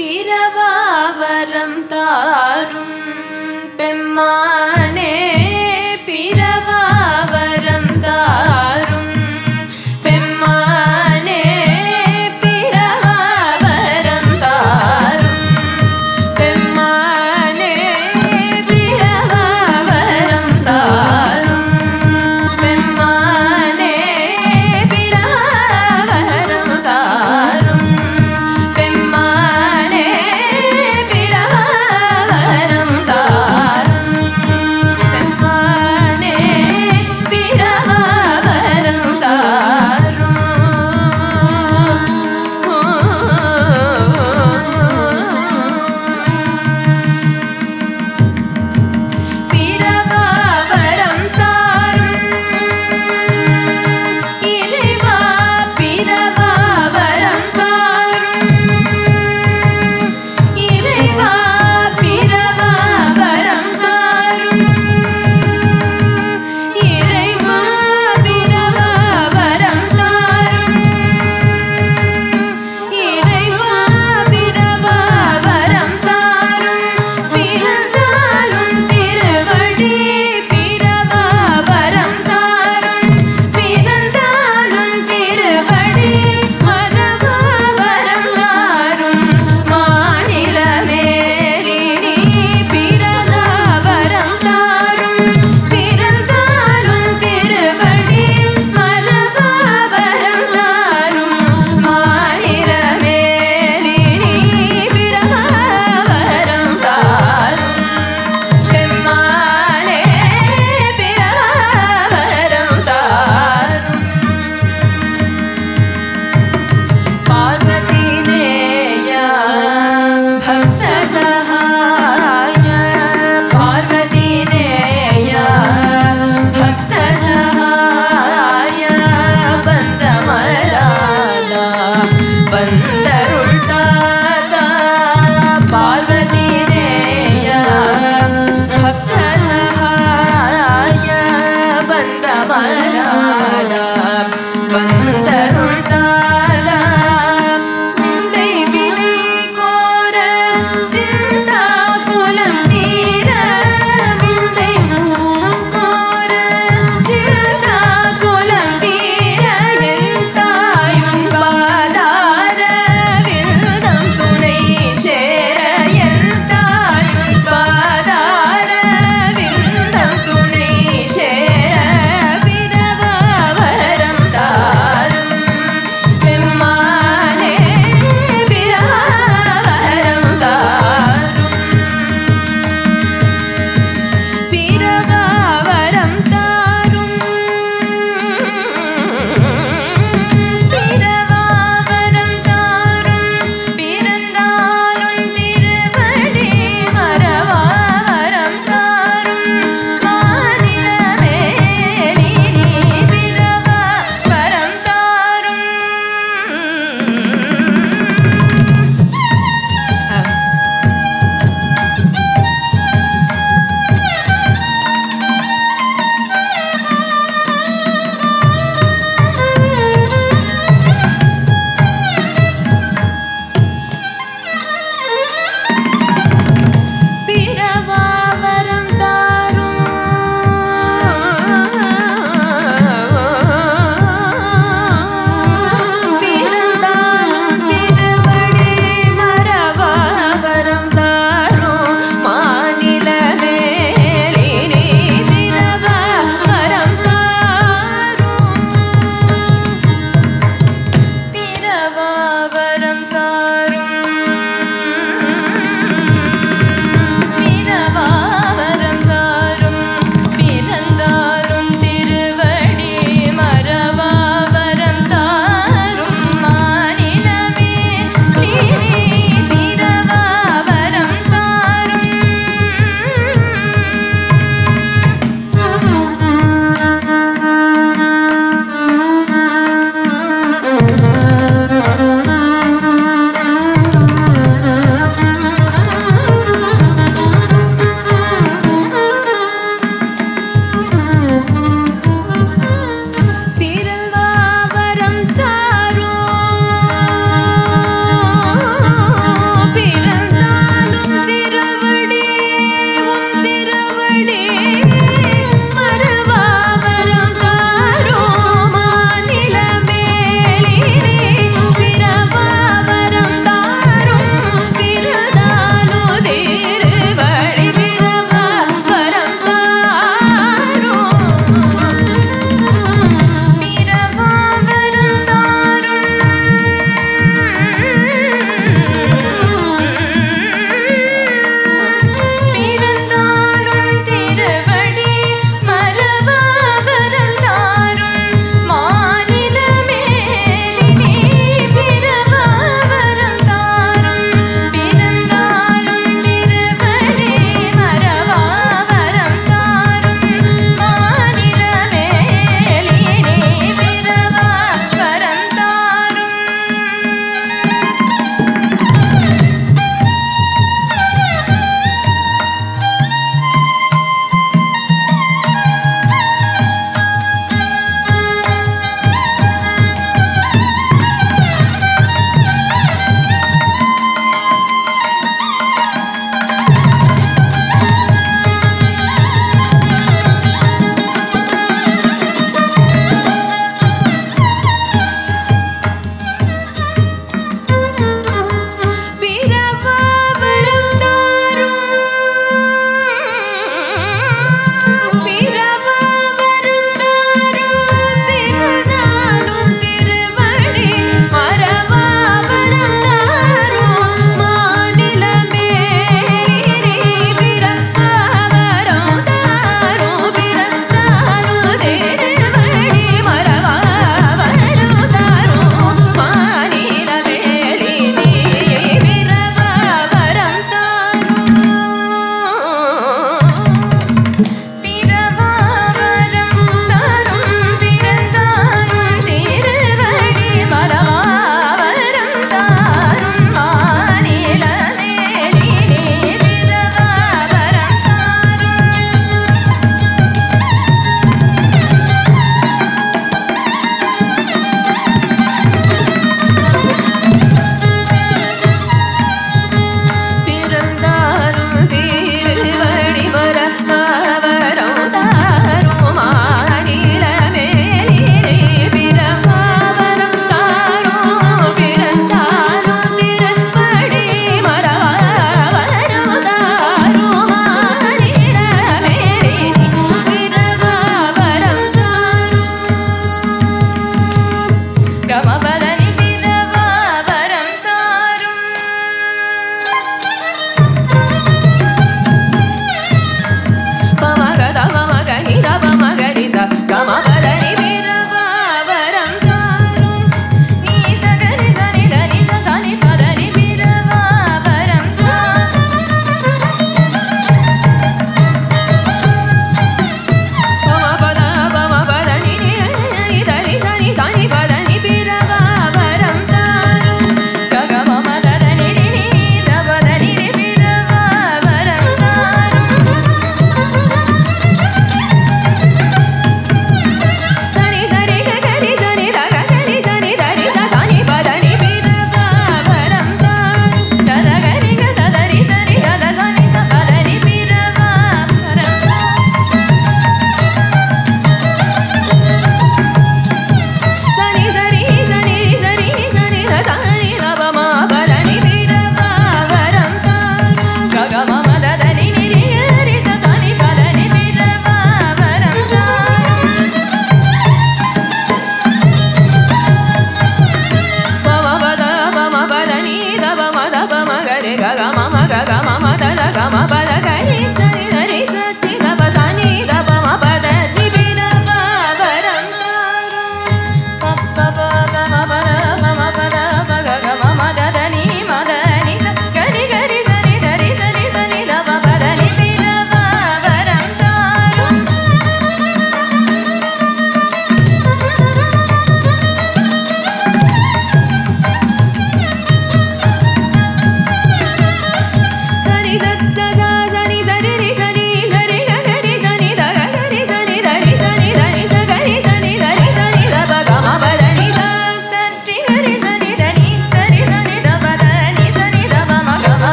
பிறவாவரம் தாரும் பெம்மா